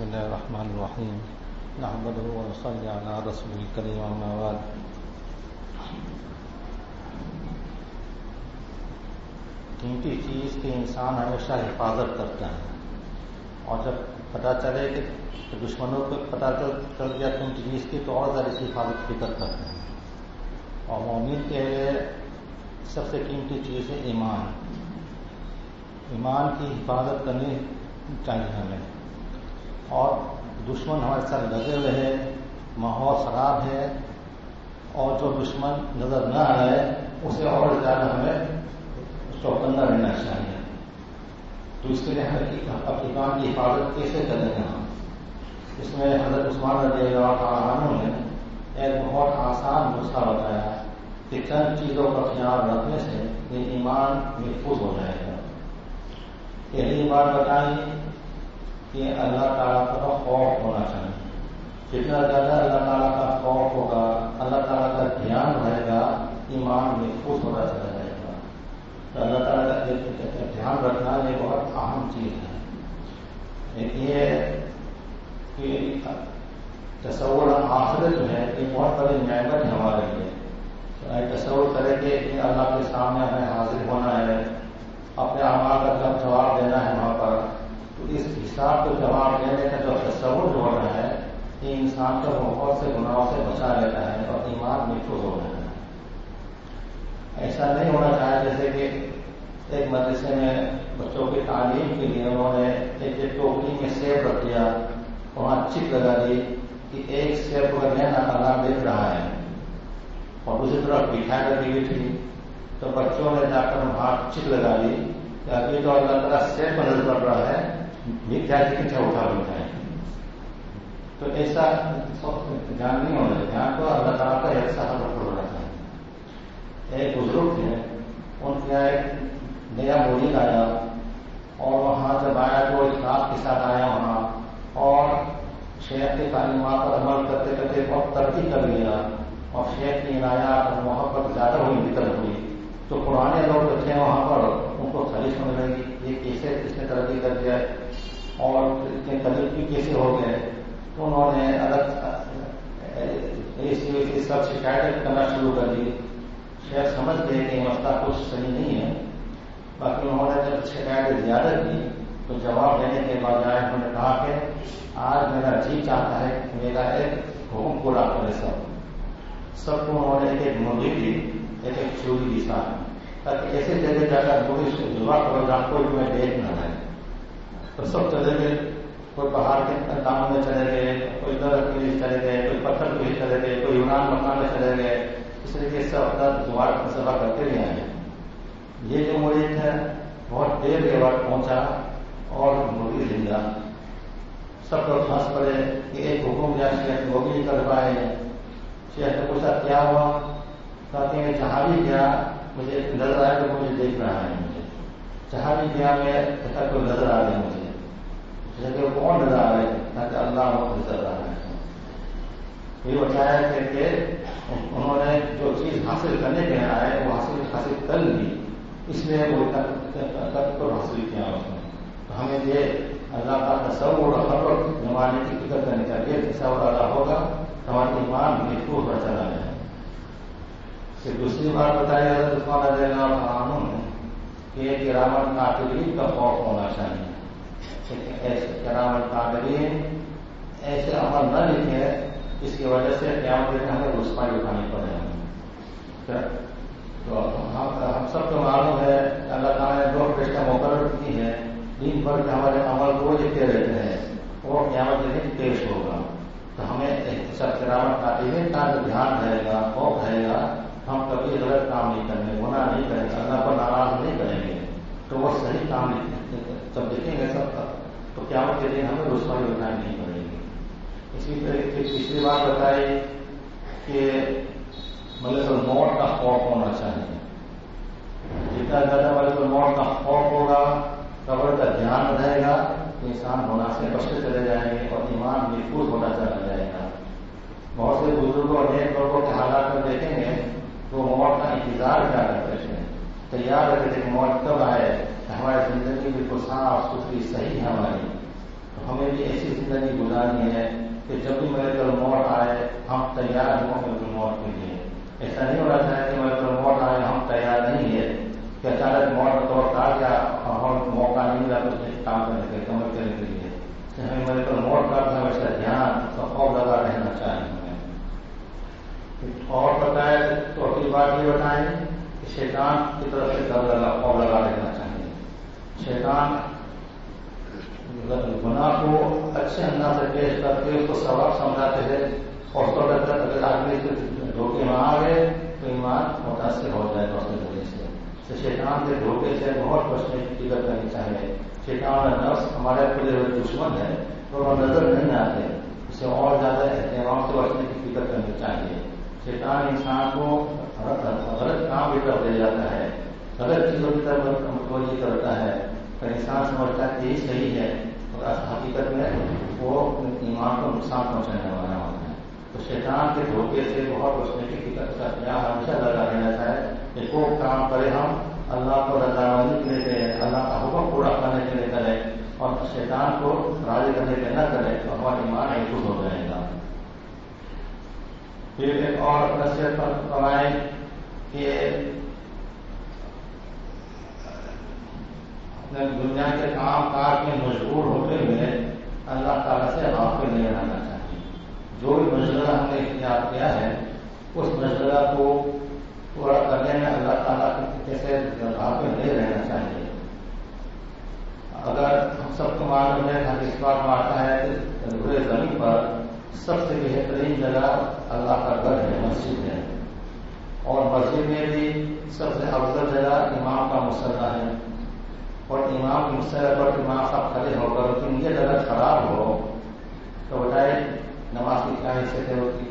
بسم الله الرحمن الرحيم نحمده ونصلي على رسول الكريم وما بعد۔ قیمتی چیز کی انسان ہمیشہ حفاظت کرتا ہے اور جب پتہ چلے کہ دشمنوں کو پتہ چل گیا قیمتی چیز کی، تو اور زیادہ اس کی حفاظت فکر کرتے ہیں۔ اور مومن کے لیے سب سے قیمتی چیز ہے ایمان۔ ایمان کی حفاظت کرنی چاہیے ہمیں۔ اور دشمن ہمارے ساتھ لگے ہوئے ہیں ماحول خراب ہے اور جو دشمن نظر نہ آئے، اسے اور زیادہ ہمیں چوکندہ رہنا چاہیے۔ تو اس کے لیے اپنی کام کی حفاظت کیسے کریں گے ہم؟ اس میں حضرت عثمان رضی اللہ عنہ نے ایک بہت آسان نسخہ بتایا کہ چند چیزوں کا خیال رکھنے سے یہ ایمان محفوظ ہو جائے گا۔ یہی بات بتائیں کہ اللہ تعالیٰ کا خوف ہونا چاہیے۔ جتنا زیادہ اللہ تعالیٰ کا خوف ہوگا، اللہ تعالیٰ کا دھیان رہے گا، ایمان محفوظ ہوتا چلا جائے گا۔ تو اللہ تعالیٰ کا دھیان رکھنا یہ بہت اہم چیز ہے۔ یہ کہ تصور آخر جو ہے یہ بہت بڑی نعمت ہے ہمارے لیے۔ تصور کرے کہ اللہ کے سامنے ہمیں حاضر ہونا ہے، اپنے اعمال کا جب جواب دینا ہے وہاں پر، تو اس حساب کو جواب دینے کا جو تصور جو ہو رہا ہے یہ انسان کو بہت سے، گناہوں سے بچا لیتا ہے اور ایمان محفوظ ہو رہا ہے۔ ایسا نہیں ہونا چاہے جیسے کہ ایک مدرسے میں بچوں کی تعلیم کے لیے انہوں نے ایک ایک ٹوکری میں سیب رکھ دیا وہاں چپ لگا دی کہ ایک سیب کو لینا اللہ دیکھ رہا ہے۔ اور دوسری طرف بٹھا کر دی تھی۔ تو بچوں نے جا کر وہاں چپ لگا دی کہ ابھی تو اللہ تعالیٰ سیب نظر پڑ رہا ہے۔ یہ کیا کیا اٹھا بنتا ہے۔ تو ایسا دھیان نہیں ہونا چاہیے۔ دھیان تو اللہ تعالیٰ کا ایسا حل ہونا چاہیے ایک بزرگ تھے ان کا ایک نیا بولی لایا اور وہاں جب آیا تو اخلاق کے ساتھ آیا وہاں اور شیخ کی تعلیمات پر عمل کرتے کرتے بہت ترقی کر لیا اور شیخ کی عنایات اور محبت زیادہ ہوئی بکر ہوئی۔ تو پرانے لوگ جو تھے وہاں پر، ان کو خالی سمجھ لگی یہ کیسے اس نے ترقی کر دیا اور اتنے تجربی کیسے ہو گئے؟ تو انہوں نے الگ سب شکایتیں کرنا شروع کر دی۔ شاید سمجھ گئے کہ مسئلہ کچھ صحیح نہیں ہے۔ باقی انہوں نے جب شکایتیں زیادہ کی تو جواب دینے کے بجائے انہوں نے کہا کہ آج میرا جی چاہتا ہے کہ میرا ایک حکم پورا کرے سب۔ سب کو انہوں نے ایک مرغی دی، ایک ایک چوری دی ساتھ۔ تاکہ ایسے جگہ جا کر مرغی سے دعا کرو کوئی دیکھ نہ رہے تو سب چلے گئے۔ کوئی پہاڑ کے کام میں چلے گئے، کوئی درخت کے لیے چلے گئے، کوئی پتھر کے لیے چلے گئے، کوئی یونان مکان میں چلے گئے۔ اس طریقے سے اپنا دوبارہ فلسفہ کرتے ہوئے آئے یہ جو مرید ہے، بہت دیر کے بعد پہنچا اور مرغی زندہ سب لوگ ہنس پڑے کہ ایک حکم یا شیخ وہ بھی کر پائے۔ شیخ نے پوچھا، کیا ہوا؟ کہتے ہیں، جہاں بھی گیا، مجھے نظر آیا تو مجھے دیکھ رہا ہے۔ مجھے جہاں بھی گیا، میں کوئی نظر آ رہی مجھے۔ کہ وہ کون نظر آ رہے تاکہ اللہ وہ نظر آ رہا ہے یہ بتایا کہ انہوں نے جو چیز حاصل کرنے کے آئے وہ حاصل حاصل کر لی۔ اس لیے وہ کو حاصل کیا اس نے۔ تو ہمیں یہ اللہ کا تصور ہر وقت زمانے کی فکر کرنی چاہیے۔ تصور اللہ ہوگا۔ ہمارے ایمان محفوظ پر چلا جائے۔ پھر دوسری بات بتائی حضرت عثمان رضی اللہ عنہ نے کہ کرامت کاترین کا خوف ہونا چاہیے۔ ایسے کرامت کاترین ایسے عمل نہ لکھے اس کی وجہ سے قیامت میں ہمیں رسپائی اٹھانی پڑے ہمیں تو ہم سب کو معلوم ہے اللہ تعالیٰ نے دو پرشتہ مقرر کی ہے دن بھر کے ہمارے عمل کو لکھتے رہتے ہیں، وہ قیامت کے دن پیش ہوگا۔ تو ہمیں سب کرامت کاترین کا جو دھیان رہے گا، خوف رہے گا۔ ہم کبھی غلط کام نہیں کریں گے گناہ نہیں کریں گے اللہ کو ناراض نہیں کریں گے۔ تو وہ صحیح کام نہیں جب دیکھیں گے، سب کا تو کیا کے دن ہمیں رسوائی اٹھانی نہیں پڑے گی۔ اسی طرح کی پچھلی بات بتائی کہ ملک الموت کا خوف ہونا چاہیے۔ جتنا زیادہ ملک الموت کا خوف ہوگا، قبر کا دھیان رہے گا، تو انسان ہونا سے بچتے چلے جائیں گے اور ایمان محفوظ ہوتا چلا جائے گا۔ بہت سے بزرگوں اور نیک لوگوں کے حالات میں دیکھیں گے تو موت کا انتظار کیا کرتے ہیں تیار رہتے تھے کہ موت کب آئے۔ ہماری زندگی بالکل صاف ستھری صحیح ہے ہماری ہمیں بھی ایسی زندگی گزارنی ہے کہ جب بھی میرے کل موت آئے، ہم تیار ہوں میرے موت کے لیے۔ ایسا نہیں ہونا چاہے کہ میرے کل موت آئے، ہم تیار نہیں ہے کہ اچانک موت طور آ گیا اور موقع نہیں ملا تو کام کرنے کے کمر کرنے کے لیے۔ ہمیں میرے کل موت کا ہمیشہ دھیان خوف لگا رہنا چاہیے۔ اور بتائے تو اپنی بات یہ بتائیں کہ شیطان کی طرف سے ڈر لگا خوف لگا رہنا چاہیے شیطان گناہ کو اچھے انداز سے پیش کر کے اس کو سبق سمجھاتے ہیں۔ اور تو اگر آدمی دھوکے میں آ گئے تو ایمان متاثر ہو جائے گا اس کے ذریعے سے۔ شیطان کے دھوکے سے بہت بچنے کی فکر کرنی چاہیے۔ شیطان نفس ہمارے پورے دشمن ہے تو وہ نظر نہیں آتے۔ اسے اور زیادہ احترام سے بچنے کی فکر کرنی چاہیے۔ شیطان انسان کو غلط کام بھی کر دے جاتا ہے۔ غلط چیزوں کی طرف متوجہ کرتا ہے۔ انسان سمجھتا ہے کہ یہ صحیح ہے۔ حقیقت میں وہ ایمان کو نقصان پہنچانے والا ہوتا ہے۔ تو شیطان کے دھوکے سے بہت بچنے کی فکر کا ہمیشہ لگا رہنا چاہے کہ وہ کام کرے ہم، اللہ کو رضامندی کے لیے کریں اللہ کا حکم پورا کرنے کے لیے کریں اور شیطان کو راضی کرنے کے لیے نہ کرے تو ہمارا ایمان محفوظ ہو جائے گا۔ پھر ایک اور نصیحت فرمائیں کہ دنیا کے کام کاج میں مجبور ہوتے ہوئے اللہ تعالیٰ سے غافل نہیں رہنا چاہیے جو بھی مشغلہ ہم نے اختیار کیا ہے، اس مشغلہ کو پورا کرنے میں اللہ تعالیٰ کیسے غافل نہیں رہنا چاہیے۔ اگر ہم سب کو معلوم ہے ہم اس بات میں آتا ہے پورے زمین پر سب سے بہترین جگہ اللہ کا گھر ہے، مسجد ہے۔ اور مسجد میں بھی سب سے افضل جگہ امام کا مسئلہ ہے۔ اور امام کی مسئلہ پر امام صاحب کھڑے ہو کر لیکن یہ جگہ خراب ہو، تو بتائے نماز کی کیا حیثیت ہوتی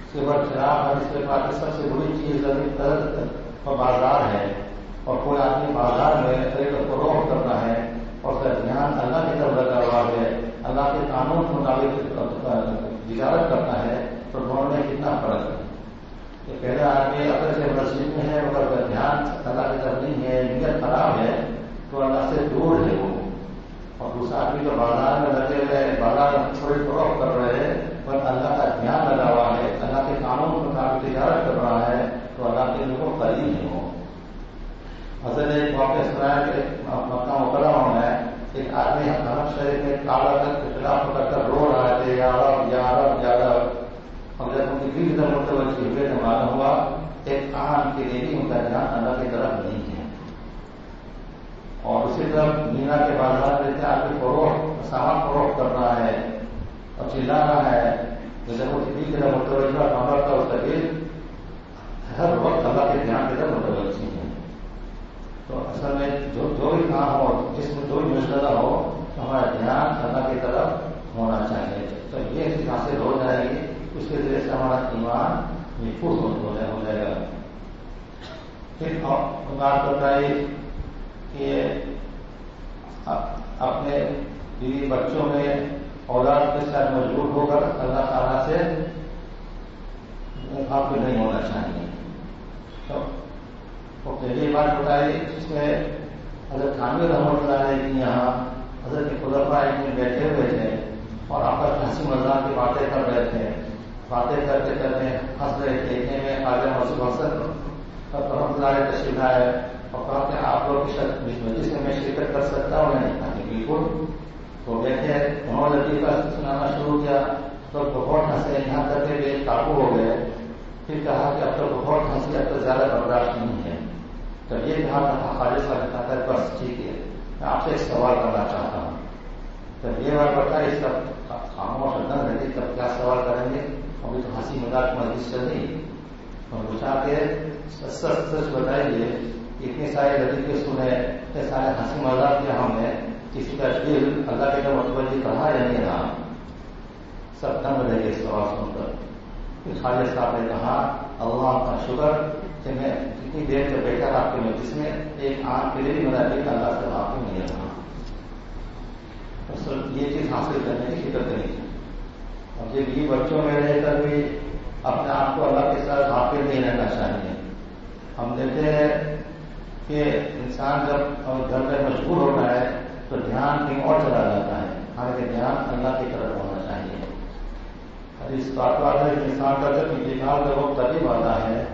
اس کے بعد خراب ہے، اس کے بعد سب سے بری چیز اور بازار ہے اور کوئی آدمی بازار میں خرید و فروغ کرنا ہے اور اس کا دھیان اللہ کی طرف لگا ہوا ہے، اللہ کے قانون کے مطابق تجارت کرتا ہے، تو دونوں میں کتنا فرق ہے؟ کہ پہلے آدمی اگر سے مسجد میں ہے اگر دھیان اللہ کی طرف نہیں ہے، نیت خراب ہے تو اللہ سے دور ہے وہ اور دوسرا آدمی جو بازار میں لگے ہوئے بازار میں تھوڑے فروخت کر رہے ہیں پر اللہ کا دھیان لگا ہوا ہے اللہ کے قانون کے مطابق تجارت کر رہا ہے تو اللہ کے لوگوں قریب نہیں ہو اصل ایک موقع سنایا کہ مکہ مکرمہ میں ایک آدمی حرم شریف میں کالا تک کے خلاف پکڑ کر رو رہا تھے یا رب یا رب یا رب اور جب ان کی بھی ادھر متوجہ ہوئے تو معلوم ہوا ایک کان کے لیے بھی ان کا دھیان اللہ کی طرف نہیں ہے اور اسی طرح مینا کے بازار میں آدمی فروخت سامان فروخت کر رہا ہے اور چلا رہا ہے جیسے وہ کسی کی طرف متوجہ نمبر کا اس کا دل ہر وقت اللہ کے دھیان کی طرف متوجہ ہے تو اصل میں جو جو بھی کام ہو جس میں جو بھی مسئلہ ہو تو ہمارا دھیان اللہ کی طرف ہونا چاہیے تو یہ چیز حاصل ہو جائے گی اس کے ذریعے سے ہمارا ایمان محفوظ ہو جائے گا پھر بات بتائی کہ اپنے بیوی بچوں میں اولاد کے ساتھ مجبور ہو کر اللہ تعالیٰ سے آپ کو نہیں ہونا چاہیے۔ تو پہلی بات بتائی اس میں حضرت حامد رحمت اللہ علیہ کی یہاں حضرت کے خدفا میں بیٹھے ہوئے تھے اور آپس ہنسی مزاق کی باتیں کر رہے تھے۔ باتیں کرتے کرتے ہنس رہے تھے میں آگے مسود حسن رحمت اللہ علیہ تشریف آئے اور کہا کہ آپ لوگ جس میں میں شرکت کر سکتا ہوں یعنی نہیں کہا کہ بالکل تو بیٹھے انہوں لطیفہ سنانا شروع کیا، تو بہت ہنسے، یہاں تک کہ قابو ہو گئے۔ پھر کہا کہ اب تو بہت ہنسی، اب تو زیادہ برداشت نہیں ہے۔ تو یہ کہا تھا خالص کا کہتا ہے بس ٹھیک ہے، میں آپ سے ایک سوال کرنا چاہتا ہوں۔ تو یہ بات بتا، اس کا خاموش نہ رہتی تب کیا سوال کریں گے؟ ابھی تو ہنسی مذاق مسجد چل رہی۔ اور پوچھا کے سچ سچ بتائیے اتنے سارے لطیفے سنے، اتنے سارے ہنسی مذاق کیا ہم نے کسی کا دل اللہ کے متوجہ کہا ہاں یا نہیں رہا سب دم رہے گے سوال سن کر خالد صاحب نے کہا، اللہ کا شکر کہ میں اتنی دیر سے بیٹھا آپ کے مجلس میں، ایک آنکھ کے لیے بھی میرا دل اللہ سے واقع نہیں رہا۔ یہ چیز حاصل کرنے کی فکر کرنی چاہیے اور یہ بچوں میں رہ کر بھی اپنے آپ کو اللہ کے ساتھ واقع نہیں رہنا چاہیے، ہم دیکھتے ہیں کہ انسان جب گھر میں مجبور ہوتا ہے تو دھیان کہیں اور چلا جاتا ہے۔ ہمارے دھیان اللہ کی طرف ہونا چاہیے۔ اس بات کا انسان کا جب انتقال کا وقت قریب آتا ہے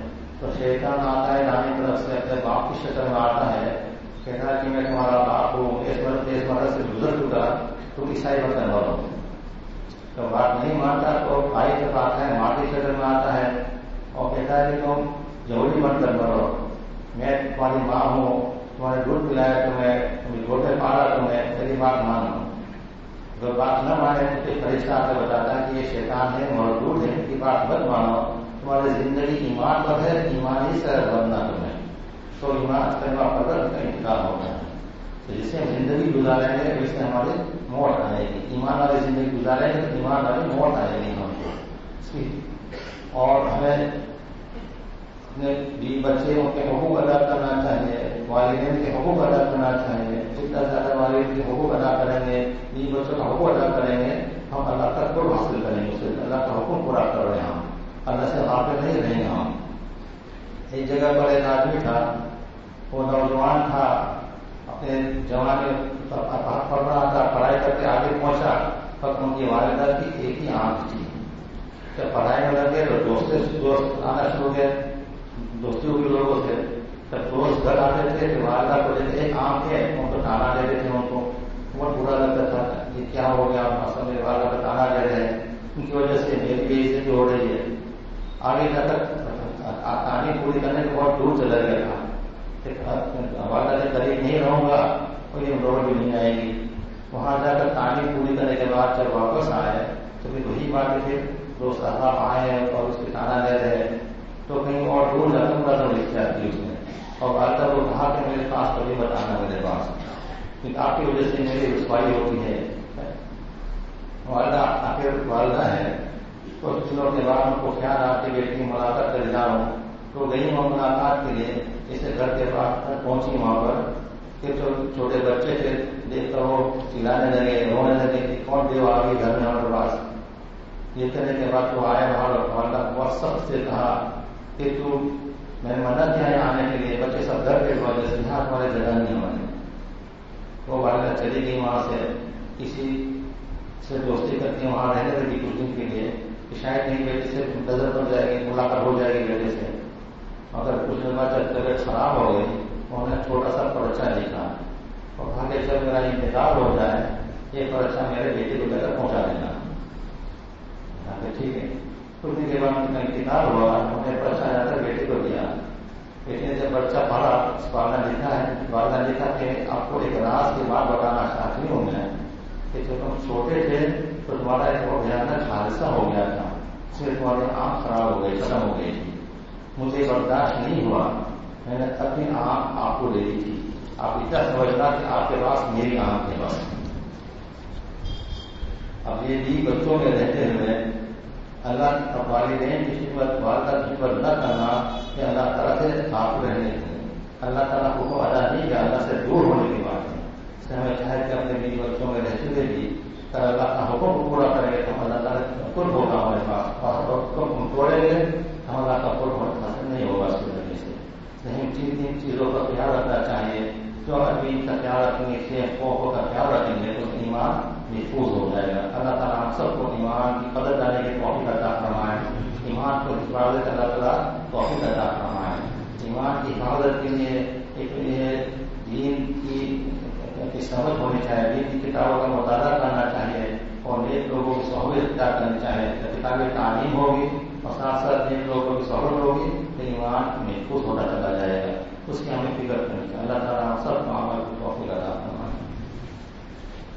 تو شیطان آتا ہے دانی طرف سے، اپنے باپ کی شکل میں آتا ہے۔ کہتا ہے کہ میں تمہارا باپ ہوں، اس مرد اس مرد سے گزر چکا تو عیسائی بن کر مرو تو بات نہیں مانتا تو بھائی جب آتا ہے، ماں کی شکل میں آتا ہے اور کہتا ہے کہ تم جوڑی بن کر مرو۔ میں تمہاری ماں ہوں، تمہارے دودھ پلایا تمہیں گوٹے پالا تمہیں، میری بات مانو اگر بات نہ مانے تو پھر فرشتہ آ کر بتاتا ہے کہ یہ شیطان ہے موجود ہے، ان کی بات مت مانو۔ تمہاری زندگی ایمان پر ہے، ایمان ایمانی سے بننا تمہیں۔ تو ایمان کرنا پڑھر کا انتقال ہوتا ہے۔ تو جس سے ہم زندگی گزاریں گے اس سے ہماری موت آئے گی۔ ایمان والی زندگی گزاریں گے تو ایمان والی موت آئے گی ہم کو۔ اور ہمیں اپنے بیوی بچے کے حقوق ادا کرنا چاہیے، والدین کے حقوق ادا کرنا چاہیے، جتنا زیادہ والد کے حقوق ادا کریں گے بیوی بچوں کا حقوق ادا کریں گے، ہم اللہ کا قرب حاصل کریں گے، اسے اللہ کا حکم پورا کر رہے ہیں ہم۔ اللہ سے حافظ نہیں رہیں گے ہم۔ ایک جگہ پر ایک آدمی تھا، وہ نوجوان تھا، اپنے جوان پڑھ رہا تھا، پڑھائی کر کے آگے پہنچا، پر ان کی والدہ کی ایک ہی آنکھ تھی۔ جب پڑھائی میں لگے تو دوست دوست آنا شروع ہوئے دوستیوں کے لوگوں سے جب دوست گھر آتے تھے کہ والدہ کو جیسے ایک آنکھ ہے ان کو تانا دے دیتے تھے ان کو۔ بہت برا لگتا تھا، یہ کیا ہو گیا؟ اصل میں والدہ کا تانا دے رہے ہیں۔ ان کی وجہ سے میری بھی عزت ہو رہی ہے۔ آگے جا کر کہانی پوری کرنے کے بہت دور چلا گیا تھا۔ والدہ سے قریب نہیں رہوں گا کوئی روڈ بھی نہیں آئے گی۔ وہاں جا کر کہانی پوری کرنے کے بعد جب واپس آئے، تو پھر وہی بات پھر دو صاحب آئے اور اس کے تانا لے رہے تو کہیں اور دور جا کر نظر اختیار کی اس نے۔ اور والدہ کو کہا کہ میرے پاس کبھی بتانا میرے پاس۔ آپ کی وجہ سے میری رسوائی ہوتی ہے۔ والدہ آخر والدہ ہے تو کچھ دنوں کے بعد ان کو خیال آ کے بیٹی ملاقات کر جاؤں۔ تو گئی وہ ملاقات کے لیے۔ جیسے گھر کے بعد پہنچی وہاں پر۔ پھر جو چھوٹے بچے تھے، دیکھ کر وہ چلانے لگے، رونے لگے کہ کون دیو آ گئی گھر میں ہمارے پاس۔ یہ کرنے کے بعد وہ آئے وہاں۔ والدہ بہت سخت سے کہا کہ تو میں منع کیا ہے آنے کے لیے، بچے سب گھر کے وجہ سے یہاں تمہارے جگہ نہیں ہمارے۔ وہ والدہ چلی گئی وہاں سے، کسی سے دوستی کرتی وہاں رہنے لگی کچھ دن کے لیے، کہ شاید نہیں بیٹے سے نظر پڑ جائے گی، ملاقات ہو جائے گی بیٹے سے۔ اگر کچھ دن بعد جب طبیعت خراب ہو گئی، انہوں نے چھوٹا سا پرچا لکھا۔ اور کہا کہ جب میرا انتقال ہو جائے، یہ پرچا میرے بیٹے کو لے کر پہنچا دینا۔ ٹھیک ہے۔ کچھ دن کے بعد ان انتقال ہوا انہوں نے پرچا جا کر بیٹے کو دیا۔ بیٹے نے جب بچہ پڑھا اس والدہ لکھا ہے والدہ لکھا کہ آپ کو ایک راز کی بات بتانا چاہتی ہوں میں، کہ جب تم چھوٹے تھے تو تمہارا ایک بہت بھیانک حادثہ ہو گیا تھا۔ اس میں تمہاری آنکھ خراب ہو گئی ختم ہو گئی تھی۔ مجھے برداشت نہیں ہوا۔ میں نے اپنی آنکھ آپ کو دے دی تھی۔ آپ اتنا سمجھنا کہ آپ کے پاس میری آنکھ کے پاس اب یہ بھی بچوں میں رہتے ہوئے اللہ والدین کی خدمت والدہ کی خدمت نہ کرنا کہ اللہ تعالیٰ سے آپ رہنے کو۔ اللہ تعالیٰ کو ادا نہیں کیا، اللہ سے دور ہونے کی بات ہے۔ اس سے ہمیں چاہے کہ اپنے بیوی بچوں میں رہتے ہوئے بھی اگر اللہ کا حکم کو پورا کریں گے، تو ہم اللہ تعالیٰ خود ہوگا ہمارے پاس۔ اور حکم ہم توڑیں گے ہم اللہ کا قرب خود حاصل نہیں ہوگا اس کی سے۔ نہیں تین تین چیزوں کا خیال رکھنا چاہیے۔ جو آدمی کا خیال رکھیں گے کھیل کو کا خیال رکھیں گے، تو ایمان محفوظ ہو جائے گا اللہ تعالیٰ ہم سب کو ایمان کی قدر ڈالنے کے توفیق عطا فرمائے ایمان کو حفاظت اللہ تعالیٰ توفیق عطا فرمائے ایمان کی حفاظت کے لیے ایک دین کی سمجھ ہونی چاہیے دین کی کتابوں کا مطالعہ کرنا چاہیے اور نیک لوگوں کی سہولت اختیار کرنی چاہیے کتابیں تعلیم ہوگی اور ساتھ ساتھ نیک لوگوں کی سہولت ہوگی تو ایمان محفوظ ہوتا چلا جائے گا اس کی ہمیں فکر کرنی چاہیے اللہ تعالیٰ ہم سب کو توفیق عطا فرمائے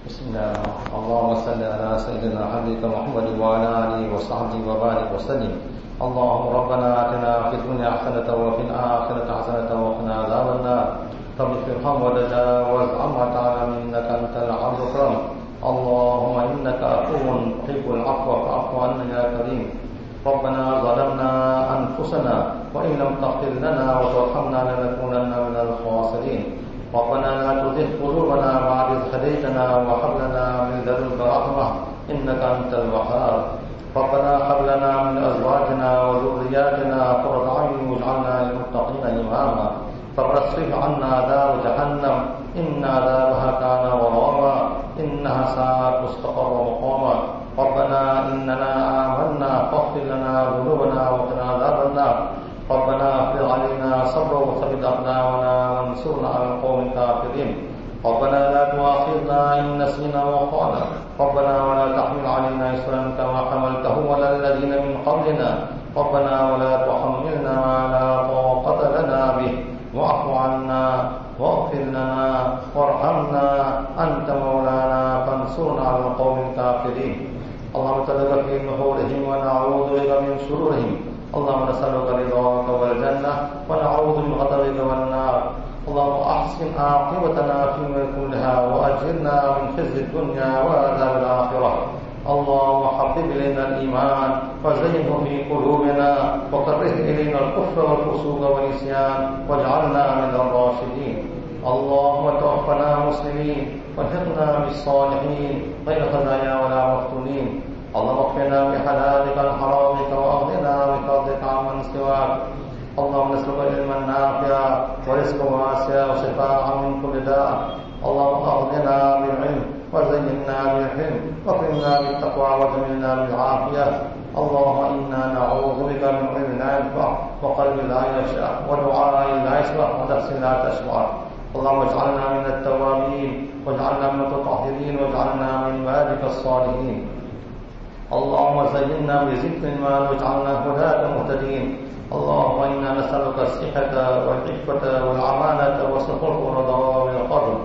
بسم الله اللهم صل على سيدنا حبيبك محمد وعلى اله وصحبه وبارك وسلم اللهم ربنا اتنا في الدنيا حسنه وفي الاخره حسنه وقنا عذاب النار رب ارحم وتجاوز عما تعلم انك انت العبد الكرم اللهم انك عفو تحب العفو فاعف عنا يا كريم ربنا ظلمنا انفسنا وان لم تغفر لنا وترحمنا لنكونن من الخاسرين ربنا لا تزغ قلوبنا بعد إذ هديتنا وهب لنا من لدنك رحمة إنك أنت الوهاب. ربنا هب لنا من أزواجنا وذرياتنا قرة أعين واجعلنا للمتقين إماما. ربنا اصرف عنا عذاب جهنم إن عذابها كان غراما إنها ساءت مستقر مقاما. ربنا إننا آمنا فاغفر لنا ذنوبنا وقنا عذاب النار. ربنا اغفر علينا صبرا وثبت أقدامنا وانصرنا على القوم الكافرين ربنا لا تؤاخذنا إن نسينا وقعنا ربنا ولا تحمل علينا إسرا كما حملته على الذين من قبلنا. ربنا ولا تحملنا ما لا طاقة لنا به. واعف عنا واغفر لنا وارحمنا. أنت مولانا فانصرنا على القوم الكافرين. اللهم تلقى في نحورهم ونعوذ بك من شرورهم. اللهم نسألك رضاك والجنة ونعوذ من غضبك والنار. اللهم أحسن عاقبتنا في كلها وأجرنا من خزي الدنيا وعذاب الآخرة. اللهم حبب إلينا الإيمان وزينه في قلوبنا وكره إلينا الكفر والفسوق والنسيان واجعلنا من الراشدين. اللهم توفنا مسلمين وهبنا بالصالحين غير خزايا ولا مفتونين. اللهم اكفنا بحلالك الحرامك وأغننا بفضلك عمن سواك. اللهم نسلك علما نافعا ورزقا واسعا وشفاء من كل داء اللهم اغننا بالعلم وزينا بالحلم وكرمنا بالتقوى وجملنا بالعافيه اللهم أنا نعوذ بك من علم لا ينفع وقلب لا يشاء ودعاء لا يسمع ونفس لا تشبع اللهم اجعلنا من التوابين واجعلنا من المتطهرين واجعلنا من عبادك الصالحين اللهم زينا بذكر ما واجعلنا هداة مهتدين اللهم إنا نسألك الصحة والعفة والعمانة والسخط والرضا والقدر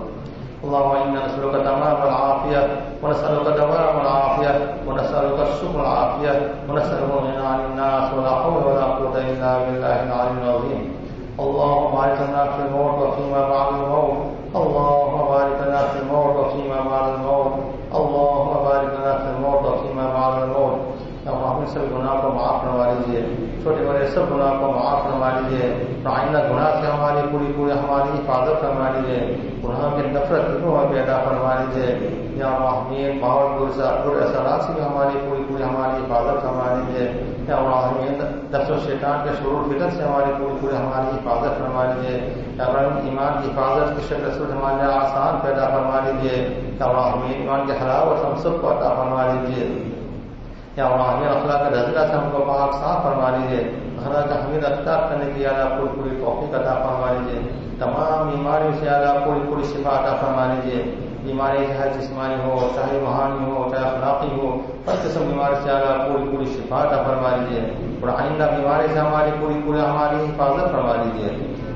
اللهم إنا نسألك تمام العافية ونسألك دوام العافية ونسألك الشكر العافية ونسألك الغنى عن الناس ولا حول ولا قوة إلا بالله العلي العظيم. اللهم بارك لنا في الموت وفيما بعد الموت. اللهم بارك لنا في الموت وفيما بعد الموت. اللهم بارك لنا في الموت وفيما بعد الموت. سب گناہ کو معاف کروا لیجیے چھوٹے بڑے سب گناہ کو معاف کروا لیجیے آئندہ گناہ سے ہماری پوری پوری ہماری حفاظت کروا لیجیے گناہ کی نفرت پیدا کروا لیجیے یا محمین ماحول پور سے اثرات سے بھی ہماری پوری پوری ہماری حفاظت کروا لیجیے یا محمین دس و شیطان کے شروع فتن سے ہماری پوری پوری ہماری حفاظت کروا لیجیے یا ایمان کی حفاظت کی شکل سے ہمارے آسان پیدا کروا لیجیے یا محمین ایمان کے حلاوت ہم سب کو عطا فرما لیجیے یا ہمیں اخلاق کا رضلہ سے ہم کو پاک صاف فرما لیجیے اخلاق کا حمید اختیار کرنے کی اعلیٰ پوری پوری توفیق عطا فرما لیجیے تمام بیماریوں سے اعلیٰ پوری پوری شفا عطا فرما لیجیے بیماری چاہے جسمانی ہو، چاہے روحانی ہو، چاہے اخلاقی ہو، ہر قسم بیماری سے اعلیٰ پوری پوری شفا عطا فرما لیجیے اور آئندہ بیماری سے ہماری پوری پوری ہماری حفاظت فرما لیجیے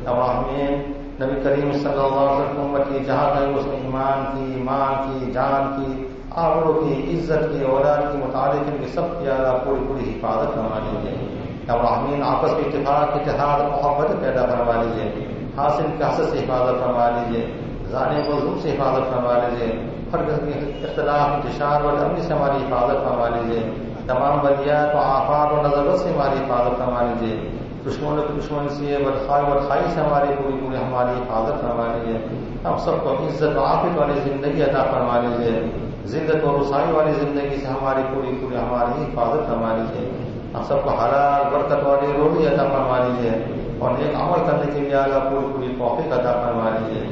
اب ہمیں نبی کریم صلی اللہ علیہ وسلم کی، جہاں کہیں اس میں ایمان کی ماں کی، جان کی آبروں کی عزت کی اولاد کی متعلق ان سب کی اعلیٰ پوری پوری حفاظت کروا لیجیے اور امین آپس کے اتحاد اتحاد، محبت پیدا کروا لیجیے حاصل کے حسد سے حفاظت کروا لیجیے زانے مظلوم سے حفاظت کروا لیجیے ہر قسم کے اختلاف انتشار اور امنی سے ہماری حفاظت کروا لیجیے تمام بلیات و آفات و نظرت سے ہماری حفاظت کروا لیجیے دشمنوں کی دشمن سے بدخائی بدخائی سے ہماری پوری پوری ہماری حفاظت کروا لیجیے ہم سب کو عزت و آفت والی زندگی عطا فرما لیجیے زندت و رسائی والی زندگی سے ہماری پوری پوری ہماری حفاظت فرما لیجیے ہم سب کو حلال برکت والی روٹی عطا فرما لیجیے اور ایک عمل کرنے کے لیے اعلیٰ پوری پوری توفیق عطا فرما لیجیے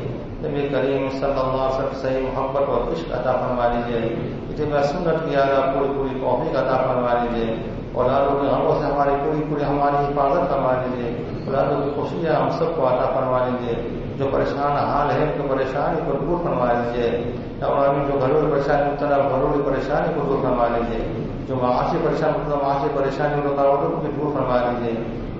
نبی کریم صلی اللہ علیہ وسلم صحیح محبت اور عشق عطا فرما لیجیے اتنا سنت کی اعلیٰ پوری پوری توفیق عطا فرما لیجیے اور لالوں کے غموں سے ہماری پوری پوری ہماری حفاظت فرما لیجیے لالوں کی خوشیاں ہم سب کو عطا فرما لیجیے جو پریشان حال ہے ان کو پریشانی کو دور فرما لیجیے اور جو گھریلو پریشانی مبتلا گھریلو پریشانی کو دور فرما لیجیے جو معاشی پریشانی مبتلا معاشی پریشانی رکاوٹوں کو دور فرما لیجیے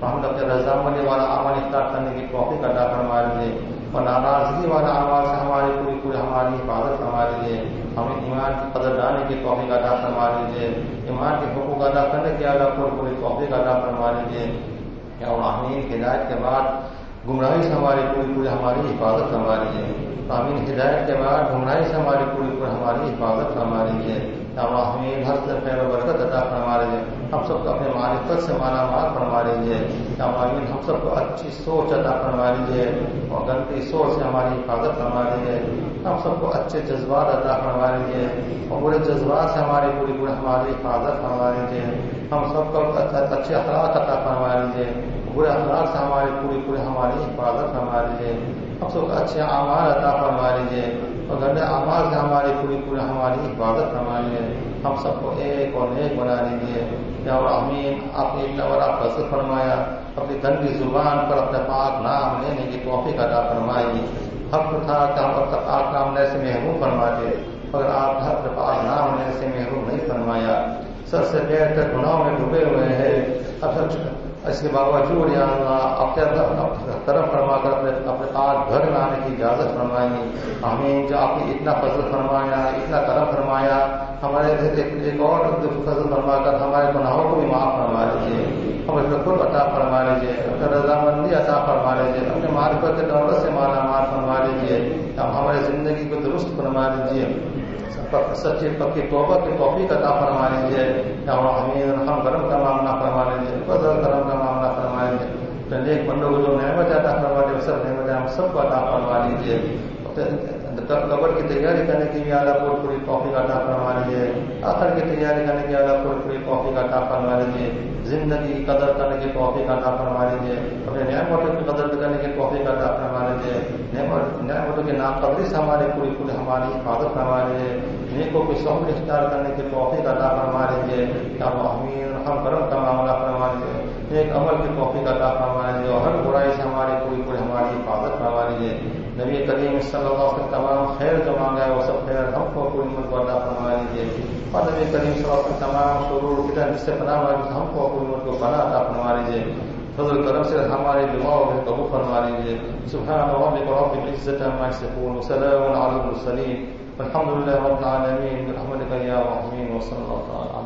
ہم اپنے رضامندی والا عمل اختیار کرنے کی توفیق عطا فرما لیجیے اور ناراضگی والا عمل سے ہماری پوری پوری ہماری حفاظت فرما لیجیے ہمیں ایمان کی قدر ڈالنے کی توفیق ادا فرما لیجیے ایمان کے حقوق ادا کرنے کی ادا پوری پوری توفیق ادا فرما لیجیے یا امین ہدایت کے بعد گمراہی سے ہماری پوری پوری ہماری حفاظت فرما لیجیے امین ہدایت کے بعد گمراہی سے ہماری پوری پوری ہماری حفاظت فرما لیجیے ہمیں ہر سے و برکت عطا فرما لیجیے ہم سب کو اپنے معرفت سے مالا مال فرما لیجیے امین ہم سب کو اچھی سوچ عطا فرما لیجیے اور گندی سوچ سے ہماری حفاظت فرما لیجیے ہم سب کو اچھے جذبات عطا فرما لیجیے اور برے جذبات سے ہماری پوری پوری ہماری حفاظت فرما لیجیے ہم سب کو اچھا، اچھے اخلاق عطا فرما لیجیے برے اخلاق سے ہماری پوری پوری ہماری حفاظت فرما لیجیے ہم سب اچھے اعمال عطا فرما لیجیے اور گندے آواز سے ہماری پوری پوری ہماری حفاظت فرمائیے ہم سب کو ایک اور نیک بنا لیجیے یا امین آپ نے اتنا بڑا فضل فرمایا، اپنی گندی زبان پر اپنے پاک نام لینے کی توفیق ادا فرمائی۔ حق تھا کہ ہم اب تک آپ نام لینے سے محروم فرماتے مگر آپ حق پاک نام لینے سے محروم نہیں فرمایا۔ سر سے پیر تک گناہوں میں ڈوبے ہوئے ہیں۔ اب سب اس کے باوجود یا اللہ اپنے طرف فرما کر اپنے اپنے پاس گھر میں آنے کی اجازت فرمائی۔ ہمیں جو آپ نے اتنا فضل فرمایا، اتنا کرم فرمایا، ہمارے ایک اور فضل فرما کر ہمارے گناہوں کو بھی معاف فرما لیجیے ہمیں خود عطا فرما لیجیے اپنے رضامندی عطا فرما لیجیے اپنے معرفت دولت سے مالا مال فرما لیجیے ہمارے زندگی کو درست فرما لیجیے سچے پکی توبہ کی توفیق عطا فرما لیجیے ہمیں ہم گرم کا معاملہ فرما لیجیے بدل کرم کا نیک بندوں کو جو نعمت عطا فرما لیجیے سب نعمت ہم سب کو عطا فرما لیجیے قبر کی تیاری کرنے کی بھی اعلیٰ پوری پوری توفیق عطا فرما لیجیے آخر کی تیاری کرنے کی اعلیٰ پوری پوری توفیق عطا فرما لیجیے زندگی کی قدر کرنے کی توفیق عطا فرما لیجیے اپنے نعمتوں کی قدر کرنے کی توفیق عطا فرما لیجیے نعمتوں کی ناقدری سے ہماری پوری پوری ہماری حفاظت فرما لیجیے نیکوں کی صحبت اختیار کرنے کی توفیق عطا فرما لیجیے یا امیر ہم کرم کا معاملہ فرما لیجیے ایک عمل کی توفیق عطا فرما اور ہر برائی سے ہماری پوری پوری ہماری حفاظت فرما لیجیے نبی کریم صلی اللہ علیہ وسلم تمام خیر جو مانگا ہے وہ سب خیر ہم کو پوری ملک فرما لیجیے اور نبی کریم صلی اللہ علیہ وسلم تمام شرور کتنا جس سے پناہ مانگی ہم کو پوری ملک کو پناہ عطا فرما لیجیے فضل کرم سے ہمارے دعاؤں میں قبول فرما لیجیے سبحان ربك رب العزة عما يصفون وسلام على المرسلين والحمد لله رب العالمين برحمتك يا رحمين وصلى الله تعالى